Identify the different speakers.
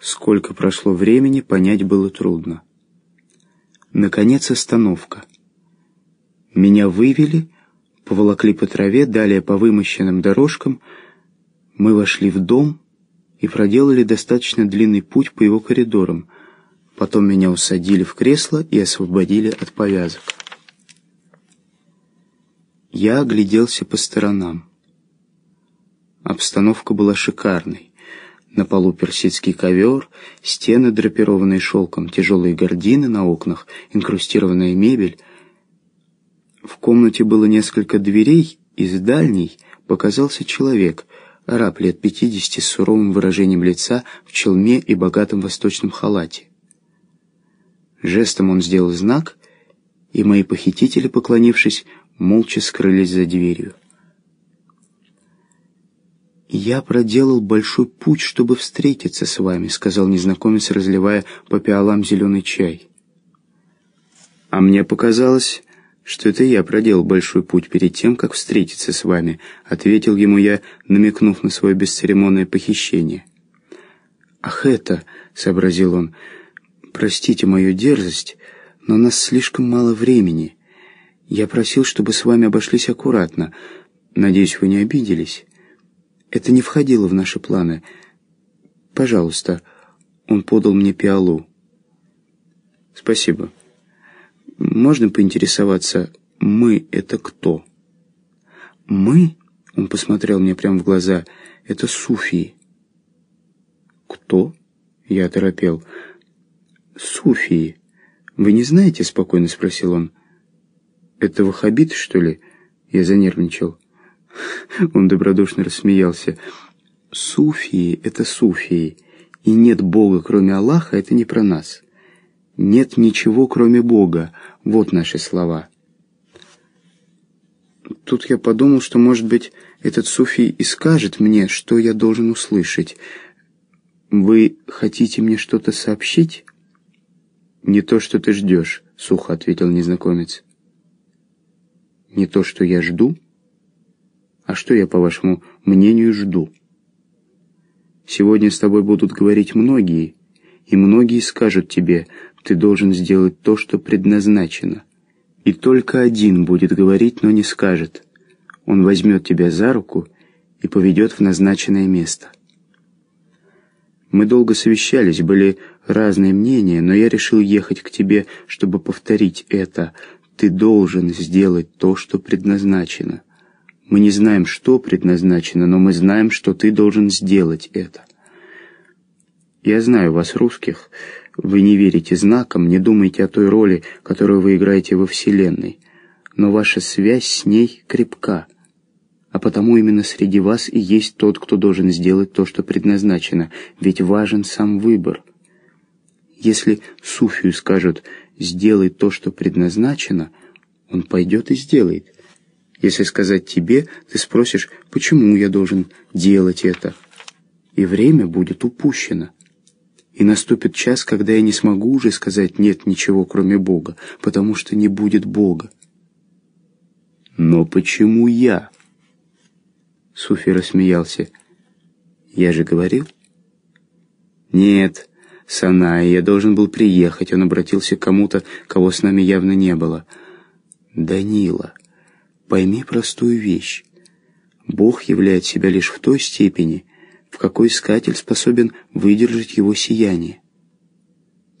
Speaker 1: Сколько прошло времени, понять было трудно. Наконец остановка. Меня вывели, поволокли по траве, далее по вымощенным дорожкам. Мы вошли в дом и проделали достаточно длинный путь по его коридорам. Потом меня усадили в кресло и освободили от повязок. Я огляделся по сторонам. Обстановка была шикарной. На полу персидский ковер, стены, драпированные шелком, тяжелые гардины на окнах, инкрустированная мебель. В комнате было несколько дверей, из дальней показался человек, араб лет пятидесяти с суровым выражением лица, в челме и богатом восточном халате. Жестом он сделал знак, и мои похитители, поклонившись, молча скрылись за дверью. «Я проделал большой путь, чтобы встретиться с вами», — сказал незнакомец, разливая по пиалам зеленый чай. «А мне показалось, что это я проделал большой путь перед тем, как встретиться с вами», — ответил ему я, намекнув на свое бесцеремонное похищение. «Ах это!» — сообразил он. «Простите мою дерзость, но у нас слишком мало времени. Я просил, чтобы с вами обошлись аккуратно. Надеюсь, вы не обиделись». Это не входило в наши планы. Пожалуйста, он подал мне пиалу. Спасибо. Можно поинтересоваться, мы — это кто? Мы, он посмотрел мне прямо в глаза, это суфии. Кто? Я оторопел. Суфии. Вы не знаете? Спокойно спросил он. Это ваххабиты, что ли? Я занервничал. Он добродушно рассмеялся. «Суфии — это суфии, и нет Бога, кроме Аллаха, это не про нас. Нет ничего, кроме Бога. Вот наши слова». Тут я подумал, что, может быть, этот суфий и скажет мне, что я должен услышать. «Вы хотите мне что-то сообщить?» «Не то, что ты ждешь», — сухо ответил незнакомец. «Не то, что я жду?» А что я, по вашему мнению, жду? Сегодня с тобой будут говорить многие, и многие скажут тебе, ты должен сделать то, что предназначено. И только один будет говорить, но не скажет. Он возьмет тебя за руку и поведет в назначенное место. Мы долго совещались, были разные мнения, но я решил ехать к тебе, чтобы повторить это. Ты должен сделать то, что предназначено. Мы не знаем, что предназначено, но мы знаем, что ты должен сделать это. Я знаю вас, русских. Вы не верите знакам, не думаете о той роли, которую вы играете во Вселенной. Но ваша связь с ней крепка. А потому именно среди вас и есть тот, кто должен сделать то, что предназначено, ведь важен сам выбор. Если Суфию скажут «сделай то, что предназначено», он пойдет и сделает – если сказать тебе, ты спросишь, почему я должен делать это? И время будет упущено. И наступит час, когда я не смогу уже сказать «нет ничего, кроме Бога», потому что не будет Бога. «Но почему я?» Суфи рассмеялся. «Я же говорил?» «Нет, Санай, я должен был приехать». Он обратился к кому-то, кого с нами явно не было. «Данила». Пойми простую вещь. Бог являет себя лишь в той степени, в какой искатель способен выдержать его сияние.